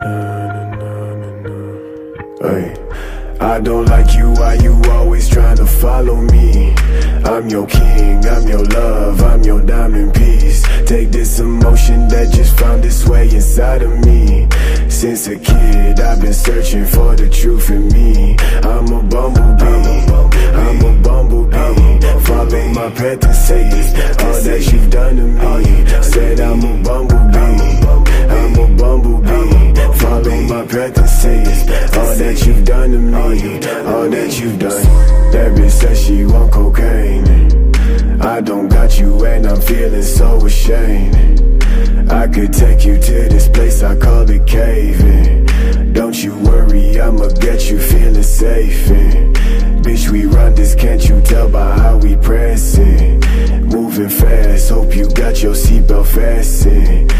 Hey, I don't like you, why you always trying to follow me? I'm your king, I'm your love, I'm your diamond piece. Take this emotion that just found its way inside of me. Since a kid, I've been searching for the truth in me. I'm a bumblebee, I'm a bumblebee, I'm a bumblebee. Follow my path to say All that you've done to me. Said I'm a bumblebee. That you've done to me, all that you've done. That bitch says she want cocaine. I don't got you and I'm feeling so ashamed. I could take you to this place I call it caving. Don't you worry, I'ma get you feeling safe. Bitch, we run this, can't you tell by how we pressing? Moving fast, hope you got your seatbelt fastened.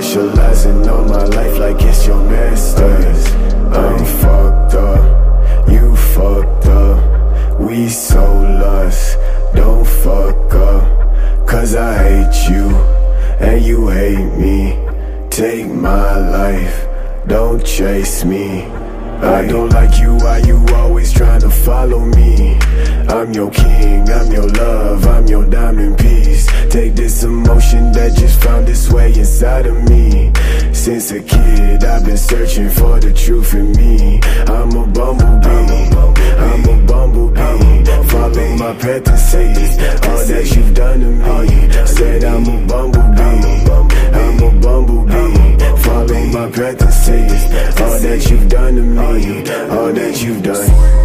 Specializing on my life like it's your masters. I'm fucked up, you fucked up. We so lost, don't fuck up. Cause I hate you, and you hate me. Take my life, don't chase me. I don't like you, why you always trying to follow me? I'm your king, I'm your love, I'm your diamond piece. Take this emotion that just found its way inside of me. Since a kid, I've been searching for the truth in me. I'm a bumblebee, I'm a bumblebee. Follow my say all that you've done to me. Said I'm a bumblebee, I'm a bumblebee. Follow my say all that you've done to me, all that you've done.